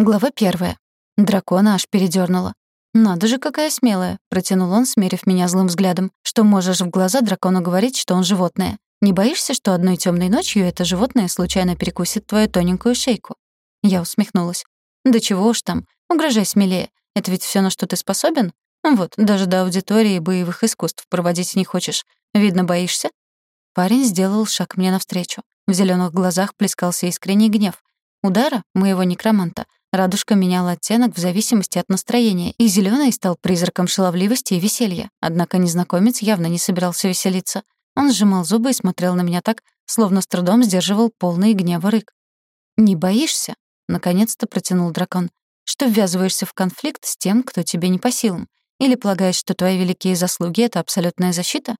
Глава первая. Дракона аж передёрнуло. «Надо же, какая смелая!» — протянул он, смерив меня злым взглядом. «Что можешь в глаза дракону говорить, что он животное? Не боишься, что одной тёмной ночью это животное случайно перекусит твою тоненькую шейку?» Я усмехнулась. «Да чего уж там, угрожай смелее. Это ведь всё, на что ты способен? Вот, даже до аудитории боевых искусств проводить не хочешь. Видно, боишься?» Парень сделал шаг мне навстречу. В зелёных глазах плескался искренний гнев. Удара, моего некроманта — Радужка меняла оттенок в зависимости от настроения, и зелёный стал призраком шаловливости и веселья. Однако незнакомец явно не собирался веселиться. Он сжимал зубы и смотрел на меня так, словно с трудом сдерживал полный гнева рык. «Не боишься?» — наконец-то протянул дракон. «Что ввязываешься в конфликт с тем, кто тебе не по силам? Или полагаешь, что твои великие заслуги — это абсолютная защита?»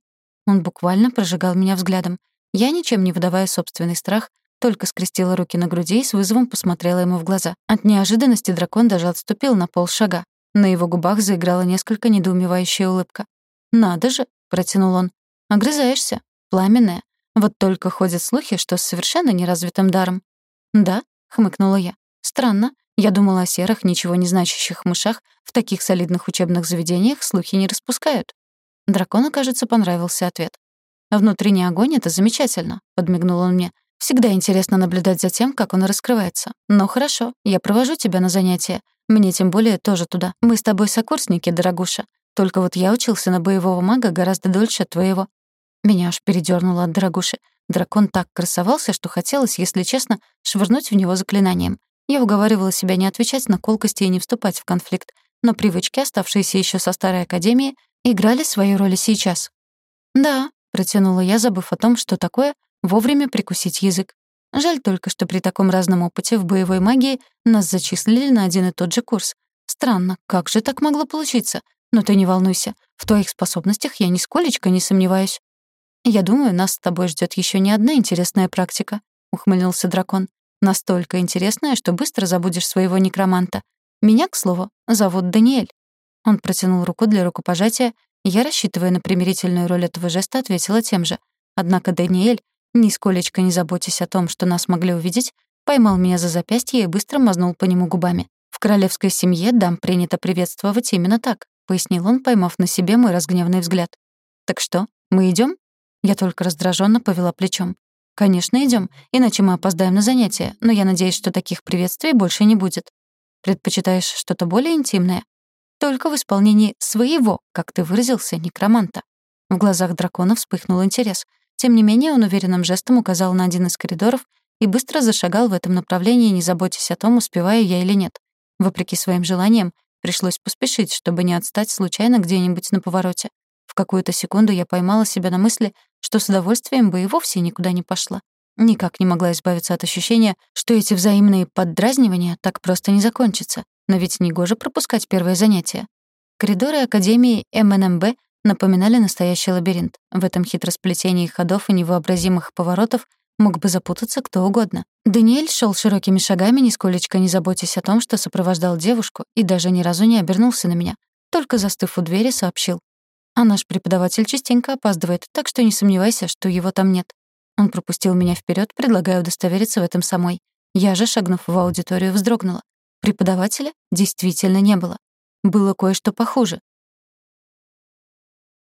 Он буквально прожигал меня взглядом. Я, ничем не выдавая собственный страх, только скрестила руки на груди и с вызовом посмотрела ему в глаза. От неожиданности дракон даже отступил на полшага. На его губах заиграла несколько недоумевающая улыбка. «Надо же!» — протянул он. «Огрызаешься. Пламенная. Вот только ходят слухи, что с совершенно неразвитым даром». «Да?» — хмыкнула я. «Странно. Я думала о серых, ничего не значащих мышах в таких солидных учебных заведениях слухи не распускают». Дракону, кажется, понравился ответ. «Внутренний огонь — это замечательно», — подмигнул он мне. Всегда интересно наблюдать за тем, как он раскрывается. Но хорошо, я провожу тебя на занятия. Мне тем более тоже туда. Мы с тобой сокурсники, дорогуша. Только вот я учился на боевого мага гораздо дольше твоего. Меня аж передёрнуло от дорогуши. Дракон так красовался, что хотелось, если честно, швырнуть в него заклинанием. Я уговаривала себя не отвечать на колкости и не вступать в конфликт, но привычки, оставшиеся ещё со старой академии, играли свою роль и сейчас. «Да», — протянула я, забыв о том, что такое вовремя прикусить язык. Жаль только, что при таком разном опыте в боевой магии нас зачислили на один и тот же курс. Странно, как же так могло получиться? Но ты не волнуйся, в твоих способностях я нисколечко не сомневаюсь. Я думаю, нас с тобой ждет еще не одна интересная практика, ухмыльнулся дракон. Настолько интересная, что быстро забудешь своего некроманта. Меня, к слову, зовут Даниэль. Он протянул руку для рукопожатия, я, рассчитывая на примирительную роль этого жеста, ответила тем же. Однако Даниэль нисколечко не заботясь о том, что нас могли увидеть, поймал меня за запястье и быстро мазнул по нему губами. «В королевской семье дам принято приветствовать именно так», — пояснил он, поймав на себе мой разгневанный взгляд. «Так что, мы идем? Я только раздраженно повела плечом. «Конечно, идем, иначе мы опоздаем на занятия, но я надеюсь, что таких приветствий больше не будет. Предпочитаешь что-то более интимное? Только в исполнении своего, как ты выразился, некроманта». В глазах дракона вспыхнул интерес — тем не менее, он уверенным жестом указал на один из коридоров и быстро зашагал в этом направлении, не заботясь о том, успеваю я или нет. Вопреки своим желаниям, пришлось поспешить, чтобы не отстать случайно где-нибудь на повороте. В какую-то секунду я поймала себя на мысли, что с удовольствием бы и вовсе никуда не пошла. Никак не могла избавиться от ощущения, что эти взаимные поддразнивания так просто не закончатся. Но ведь негоже пропускать первое занятие. Коридоры Академии МНМБ напоминали настоящий лабиринт. В этом хитросплетении ходов и невообразимых поворотов мог бы запутаться кто угодно. Даниэль шел широкими шагами, нисколечко не заботясь о том, что сопровождал девушку, и даже ни разу не обернулся на меня. Только застыв у двери, сообщил. «А наш преподаватель частенько опаздывает, так что не сомневайся, что его там нет». Он пропустил меня вперед, предлагая удостовериться в этом самой. Я же, шагнув в аудиторию, вздрогнула. Преподавателя действительно не было. Было кое-что похуже.